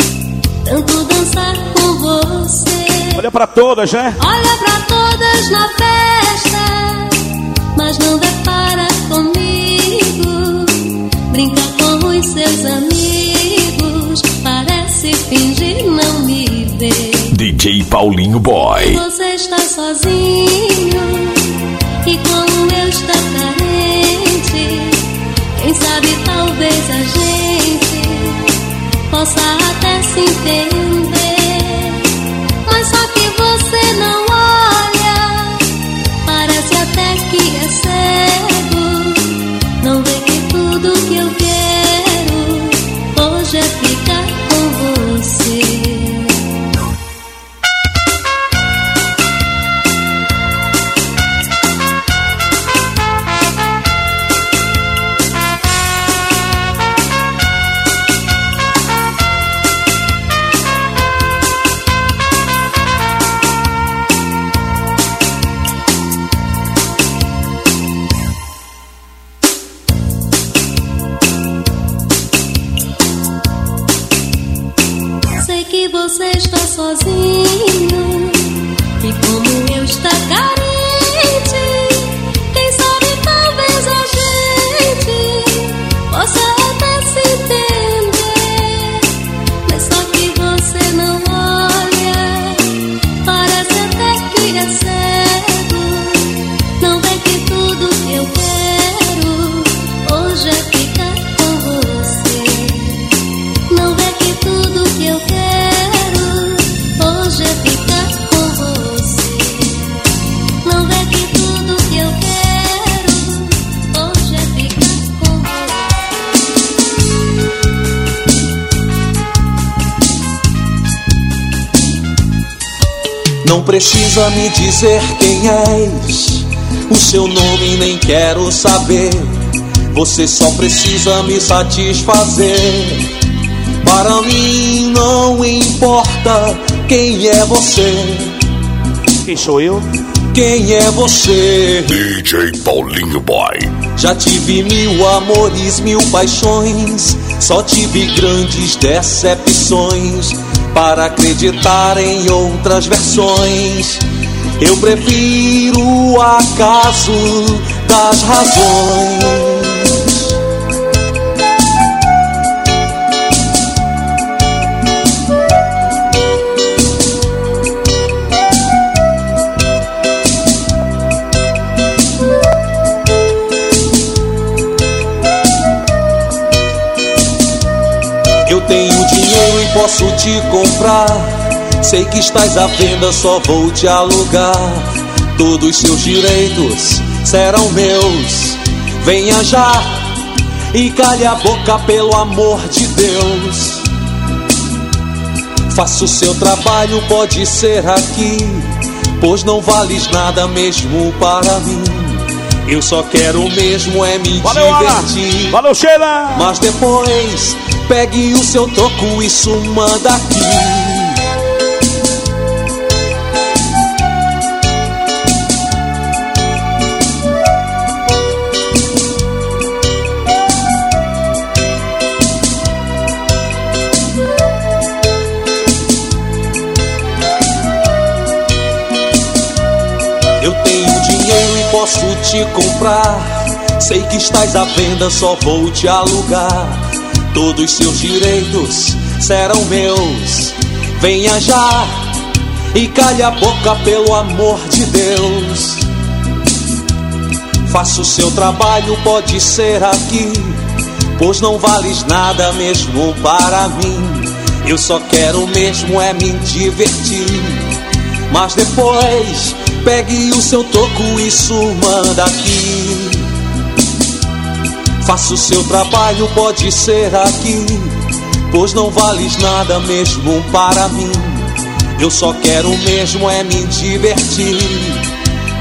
[SPEAKER 26] tanto dançar com você.
[SPEAKER 3] Olha pra todas, né?
[SPEAKER 26] Olha pra todas na festa, mas não depara comigo. Brinca com os seus amigos,
[SPEAKER 12] Paulinho Boy.
[SPEAKER 26] Você está sozinho e como eu está carente. Quem sabe talvez a gente possa até se entender. Mas só que você não olha, parece até que é cego.
[SPEAKER 25] Precisa me dizer quem és, o seu nome nem quero saber. Você só precisa me satisfazer. Para mim não importa quem é você.
[SPEAKER 3] Quem sou eu?
[SPEAKER 25] Quem é você?
[SPEAKER 1] DJ Paulinho Boy.
[SPEAKER 25] Já tive mil amores, mil paixões. Só tive grandes decepções para acreditar em outras versões. Eu prefiro o acaso das razões. Posso te comprar. Sei que estás à venda, só vou te alugar. Todos seus direitos serão meus. Venha já e calhe a boca pelo amor de Deus. Faça o seu trabalho, pode ser aqui, pois não vales nada mesmo para mim. Eu só quero mesmo é me
[SPEAKER 3] Valeu,
[SPEAKER 25] divertir.
[SPEAKER 3] Valeu, Sheila!
[SPEAKER 25] Mas depois, pegue o seu toco e suma daqui. Eu tenho dinheiro e posso te comprar. Sei que estás à venda, só vou te alugar. Todos seus direitos serão meus. Venha já e calhe a boca pelo amor de Deus. Faça o seu trabalho, pode ser aqui. Pois não vales nada mesmo para mim. Eu só quero mesmo é me divertir. Mas depois pegue o seu toco e suma daqui. Faça o seu trabalho, pode ser aqui. Pois não vales nada mesmo para mim. Eu só quero mesmo é me divertir.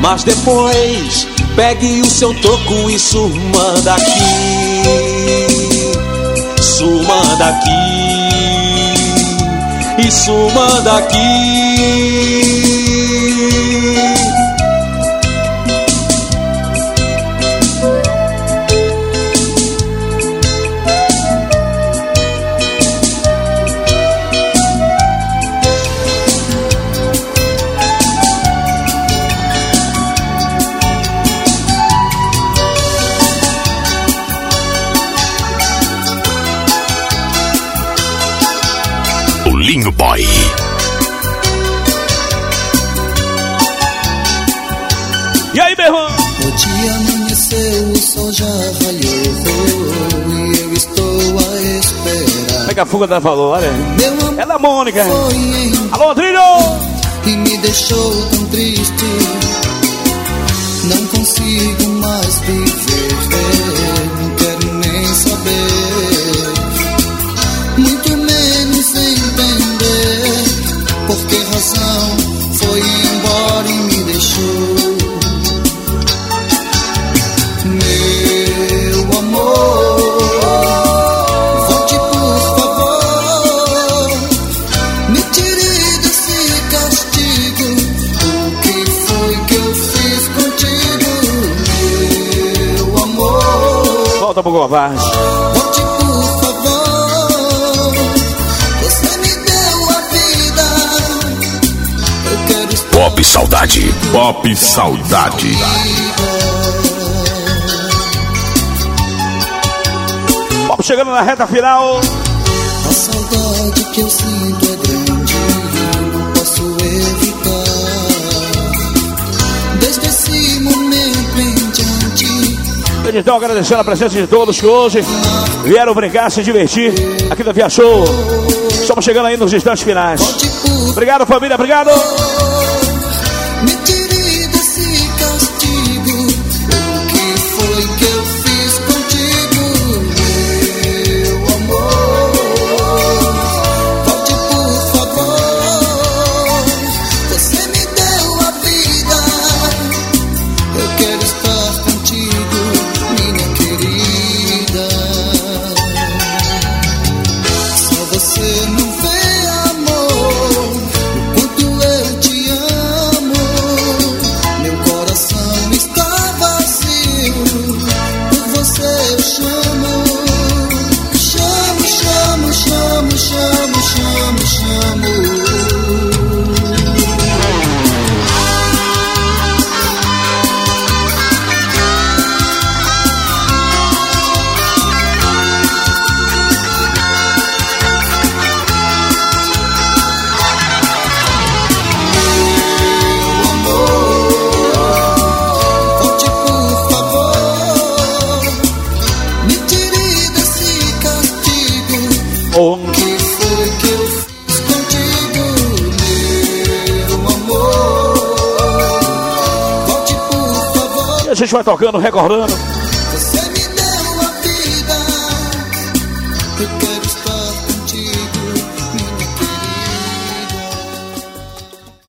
[SPEAKER 25] Mas depois pegue o seu toco e suma daqui. Suma daqui. E suma daqui.
[SPEAKER 24] Esperar.
[SPEAKER 3] Pega a fuga valor, olha. É da Mônica. Alô, Trilho!
[SPEAKER 24] e me deixou tão triste. Não consigo mais viver,
[SPEAKER 3] covarde.
[SPEAKER 24] Volte por favor. Você me deu a vida. Eu quero
[SPEAKER 1] Pop Saudade. Pop Saudade.
[SPEAKER 3] Vamos chegando na reta final.
[SPEAKER 24] A saudade que eu sinto
[SPEAKER 3] Então, agradecendo a presença de todos que hoje vieram brincar, se divertir aqui da Via Show. Estamos chegando aí nos instantes finais. Obrigado, família, obrigado. Vai tocando, recordando.